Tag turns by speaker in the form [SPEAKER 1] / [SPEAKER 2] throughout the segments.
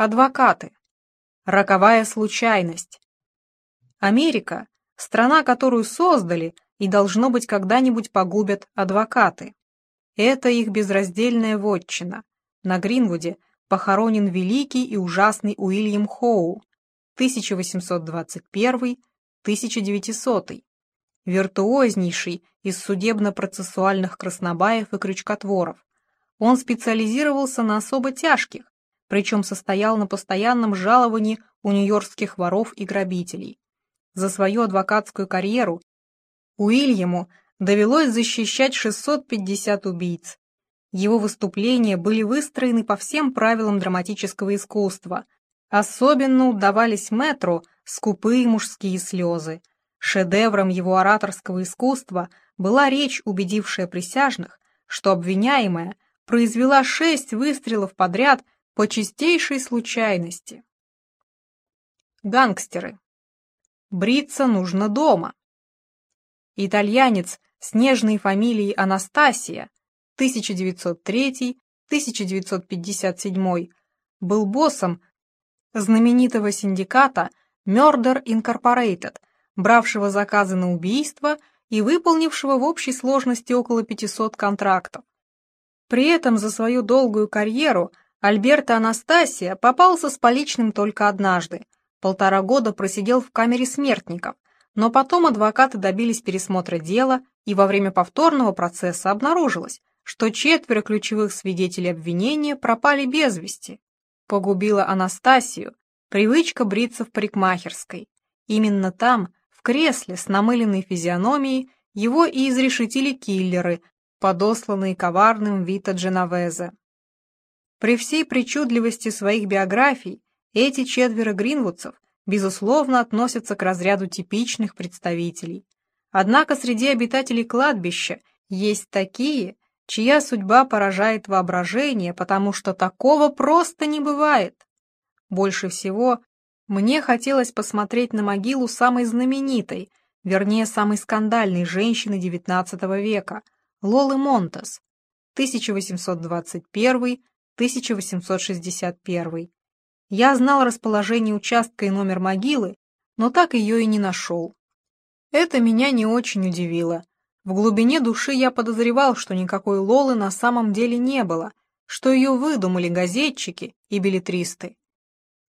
[SPEAKER 1] Адвокаты. Роковая случайность. Америка – страна, которую создали и, должно быть, когда-нибудь погубят адвокаты. Это их безраздельная вотчина. На Гринвуде похоронен великий и ужасный Уильям Хоу, 1821-1900, виртуознейший из судебно-процессуальных краснобаев и крючкотворов. Он специализировался на особо тяжких, причем состоял на постоянном жаловании у нью-йоркских воров и грабителей. За свою адвокатскую карьеру Уильяму довелось защищать 650 убийц. Его выступления были выстроены по всем правилам драматического искусства. Особенно удавались Мэтру скупые мужские слезы. Шедевром его ораторского искусства была речь, убедившая присяжных, что обвиняемая произвела шесть выстрелов подряд по чистейшей случайности. Гангстеры. Бриться нужно дома. Итальянец с нежной фамилией Анастасия, 1903-1957, был боссом знаменитого синдиката Murder Incorporated, бравшего заказы на убийство и выполнившего в общей сложности около 500 контрактов. При этом за свою долгую карьеру Альберто Анастасия попался с поличным только однажды. Полтора года просидел в камере смертников, но потом адвокаты добились пересмотра дела, и во время повторного процесса обнаружилось, что четверо ключевых свидетелей обвинения пропали без вести. Погубила Анастасию привычка бриться в парикмахерской. Именно там, в кресле с намыленной физиономией, его и изрешетили киллеры, подосланные коварным Вита Дженовезе. При всей причудливости своих биографий эти четверо гринвудцев, безусловно, относятся к разряду типичных представителей. Однако среди обитателей кладбища есть такие, чья судьба поражает воображение, потому что такого просто не бывает. Больше всего мне хотелось посмотреть на могилу самой знаменитой, вернее, самой скандальной женщины XIX века, Лолы Монтес, 1821 1861. Я знал расположение участка и номер могилы, но так ее и не нашел. Это меня не очень удивило. В глубине души я подозревал, что никакой Лолы на самом деле не было, что ее выдумали газетчики и билетристы.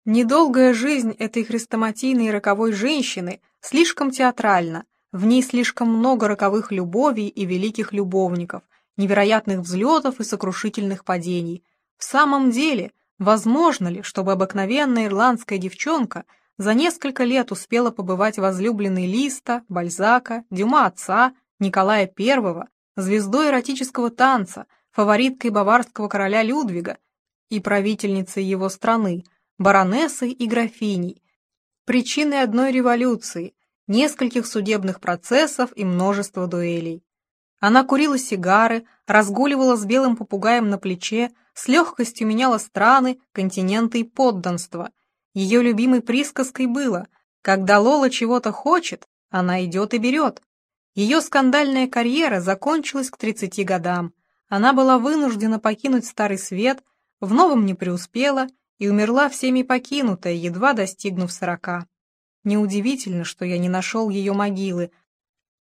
[SPEAKER 1] Недолгая жизнь этой хрестоматийной роковой женщины слишком театральна, в ней слишком много роковых любовей и великих любовников, невероятных взлетов и сокрушительных падений, в самом деле, возможно ли, чтобы обыкновенная ирландская девчонка за несколько лет успела побывать возлюбленной Листа, Бальзака, Дюма отца, Николая I, звездой эротического танца, фавориткой баварского короля Людвига и правительницей его страны, баронессой и графиней, причиной одной революции, нескольких судебных процессов и множества дуэлей. Она курила сигары, разгуливала с белым попугаем на плече, с легкостью меняла страны, континенты и подданство. Ее любимой присказкой было «Когда Лола чего-то хочет, она идет и берет». Ее скандальная карьера закончилась к 30 годам. Она была вынуждена покинуть Старый Свет, в новом не преуспела и умерла всеми покинутая, едва достигнув сорока. Неудивительно, что я не нашел ее могилы.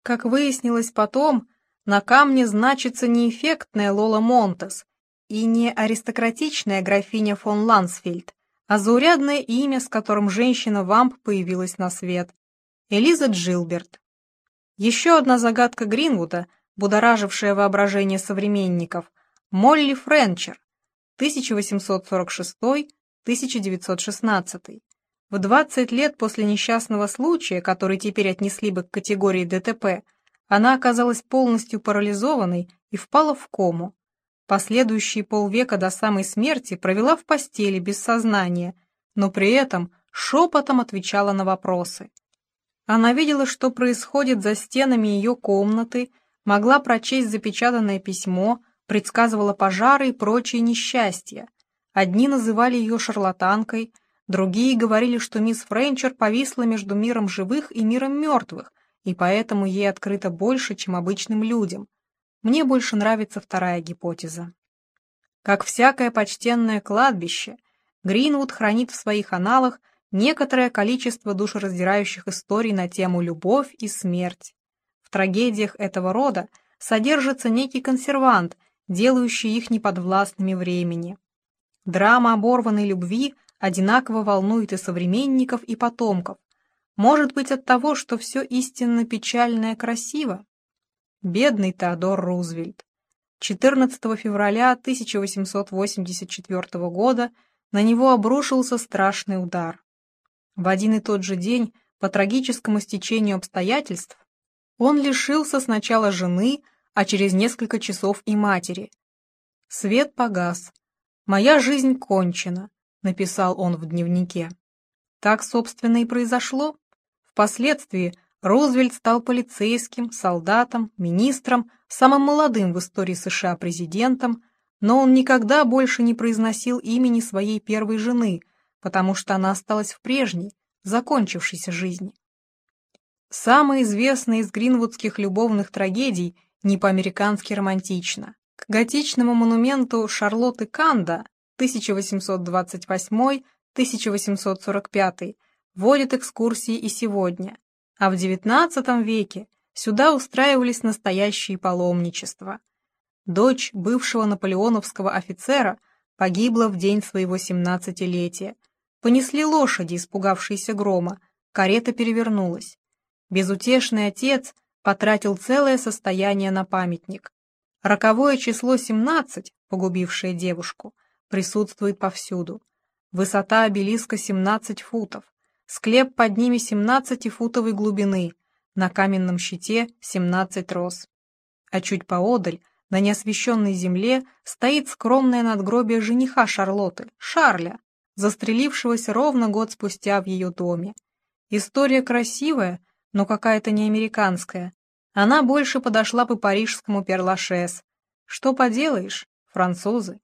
[SPEAKER 1] Как выяснилось потом, на камне значится не эффектная Лола Монтес и не аристократичная графиня фон Лансфельд, а заурядное имя, с которым женщина-вамп появилась на свет — Элиза Джилберт. Еще одна загадка Гринвуда, будоражившая воображение современников — Молли Френчер, 1846-1916. В 20 лет после несчастного случая, который теперь отнесли бы к категории ДТП, она оказалась полностью парализованной и впала в кому. Последующие полвека до самой смерти провела в постели без сознания, но при этом шепотом отвечала на вопросы. Она видела, что происходит за стенами ее комнаты, могла прочесть запечатанное письмо, предсказывала пожары и прочие несчастья. Одни называли ее шарлатанкой, другие говорили, что мисс Френчер повисла между миром живых и миром мертвых, и поэтому ей открыто больше, чем обычным людям. Мне больше нравится вторая гипотеза. Как всякое почтенное кладбище, Гринвуд хранит в своих аналах некоторое количество душераздирающих историй на тему «любовь и смерть». В трагедиях этого рода содержится некий консервант, делающий их неподвластными времени. Драма оборванной любви одинаково волнует и современников, и потомков. Может быть от того, что все истинно печальное красиво? Бедный Теодор Рузвельт. 14 февраля 1884 года на него обрушился страшный удар. В один и тот же день, по трагическому стечению обстоятельств, он лишился сначала жены, а через несколько часов и матери. Свет погас. «Моя жизнь кончена», — написал он в дневнике. Так, собственно, и произошло. Впоследствии Рузвельт стал полицейским, солдатом, министром, самым молодым в истории США президентом, но он никогда больше не произносил имени своей первой жены, потому что она осталась в прежней, закончившейся жизни. Самая известная из гринвудских любовных трагедий не по-американски романтична. К готичному монументу Шарлотты Канда 1828-1845 водят экскурсии и сегодня, а в XIX веке сюда устраивались настоящие паломничества. Дочь бывшего наполеоновского офицера погибла в день своего семнадцатилетия. Понесли лошади, испугавшиеся грома, карета перевернулась. Безутешный отец потратил целое состояние на памятник. Роковое число 17, погубившее девушку, присутствует повсюду. Высота обелиска 17 футов, склеп под ними 17-футовой глубины, на каменном щите 17 роз. А чуть поодаль на неосвещенной земле стоит скромное надгробие жениха Шарлотты, Шарля, застрелившегося ровно год спустя в ее доме. История красивая, но какая-то не американская. Она больше подошла бы парижскому перлашес. Что поделаешь, французы.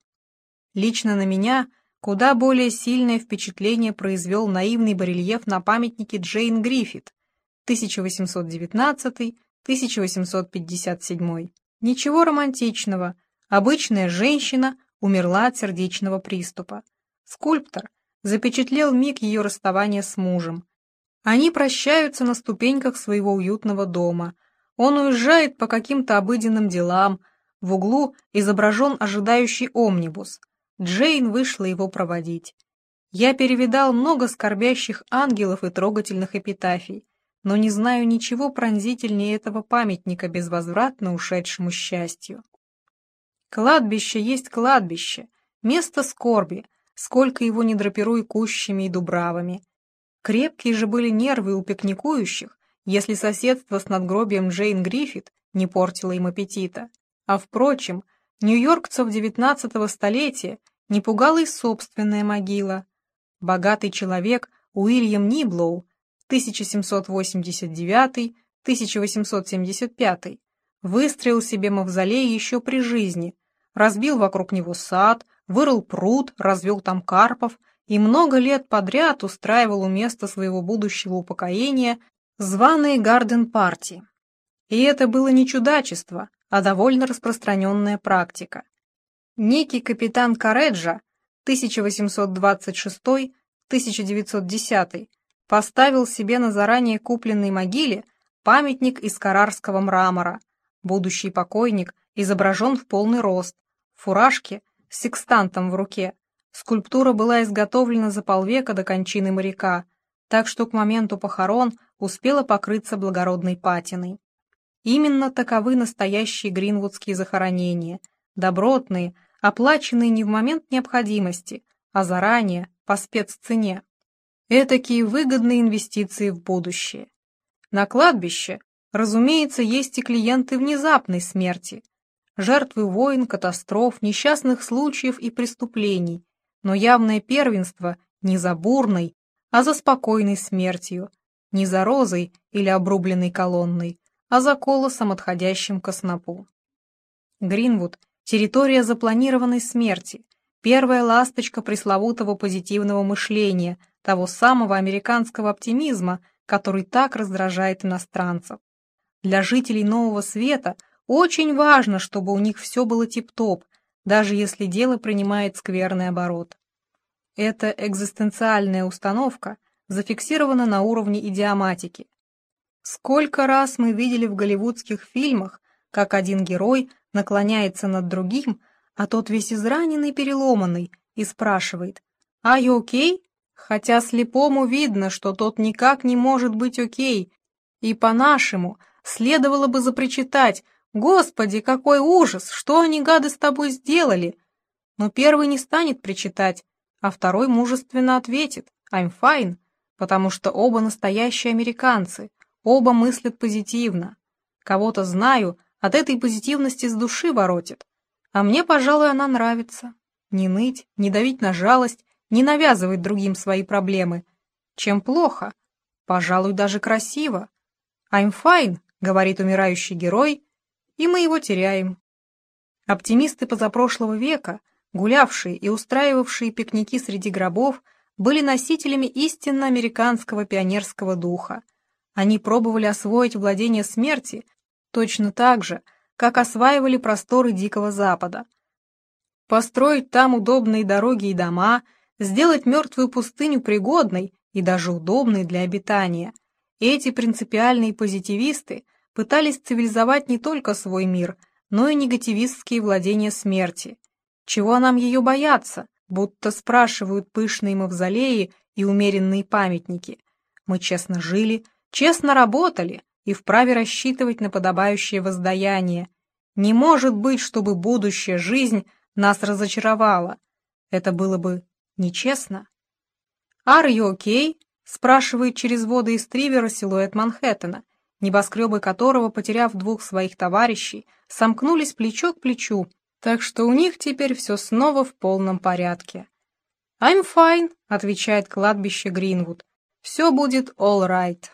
[SPEAKER 1] Лично на меня куда более сильное впечатление произвел наивный барельеф на памятнике Джейн Гриффит 1819-1857. Ничего романтичного. Обычная женщина умерла от сердечного приступа. Скульптор запечатлел миг ее расставания с мужем. Они прощаются на ступеньках своего уютного дома. Он уезжает по каким-то обыденным делам. В углу изображен ожидающий омнибус. Джейн вышла его проводить. Я перевидал много скорбящих ангелов и трогательных эпитафий но не знаю ничего пронзительнее этого памятника безвозвратно ушедшему счастью. Кладбище есть кладбище, место скорби, сколько его не драпируй кущами и дубравами. Крепкие же были нервы у пикникующих, если соседство с надгробием Джейн Гриффит не портило им аппетита. А впрочем, нью-йоркцев XIX столетия не пугала и собственная могила. Богатый человек Уильям Ниблоу 1789-1875, выстроил себе мавзолей еще при жизни, разбил вокруг него сад, вырыл пруд, развел там карпов и много лет подряд устраивал у места своего будущего упокоения званые гарден-парти. И это было не чудачество, а довольно распространенная практика. Некий капитан Кареджа 1826-1910 поставил себе на заранее купленной могиле памятник из карарского мрамора. Будущий покойник изображен в полный рост, в фуражке с секстантом в руке. Скульптура была изготовлена за полвека до кончины моряка, так что к моменту похорон успела покрыться благородной патиной. Именно таковы настоящие гринвудские захоронения, добротные, оплаченные не в момент необходимости, а заранее, по спеццене. Этакие выгодные инвестиции в будущее. На кладбище, разумеется, есть и клиенты внезапной смерти, жертвы войн, катастроф, несчастных случаев и преступлений, но явное первенство не за бурной, а за спокойной смертью, не за розой или обрубленной колонной, а за колосом, отходящим ко снопу. Гринвуд — территория запланированной смерти, первая ласточка пресловутого позитивного мышления — того самого американского оптимизма, который так раздражает иностранцев. Для жителей Нового Света очень важно, чтобы у них все было тип-топ, даже если дело принимает скверный оборот. Эта экзистенциальная установка зафиксирована на уровне идиоматики. Сколько раз мы видели в голливудских фильмах, как один герой наклоняется над другим, а тот весь израненный, переломанный, и спрашивает «Are you okay?» Хотя слепому видно, что тот никак не может быть окей, и по-нашему следовало бы запричитать «Господи, какой ужас! Что они, гады, с тобой сделали?» Но первый не станет причитать, а второй мужественно ответит «I'm fine», потому что оба настоящие американцы, оба мыслят позитивно. Кого-то знаю, от этой позитивности с души воротит, а мне, пожалуй, она нравится. Не ныть, не давить на жалость, не навязывать другим свои проблемы. Чем плохо? Пожалуй, даже красиво. «I'm fine», — говорит умирающий герой, и мы его теряем. Оптимисты позапрошлого века, гулявшие и устраивавшие пикники среди гробов, были носителями истинно американского пионерского духа. Они пробовали освоить владение смерти точно так же, как осваивали просторы Дикого Запада. Построить там удобные дороги и дома, сделать мертвую пустыню пригодной и даже удобной для обитания. Эти принципиальные позитивисты пытались цивилизовать не только свой мир, но и негативистские владения смерти. Чего нам ее бояться, будто спрашивают пышные мавзолеи и умеренные памятники. Мы честно жили, честно работали и вправе рассчитывать на подобающее воздаяние. Не может быть, чтобы будущая жизнь нас разочаровала. Это было бы нечестно. «Are you okay?» — спрашивает через воды из тривера силуэт Манхэттена, небоскребы которого, потеряв двух своих товарищей, сомкнулись плечо к плечу, так что у них теперь все снова в полном порядке. «I'm fine», — отвечает кладбище Гринвуд. «Все будет all right».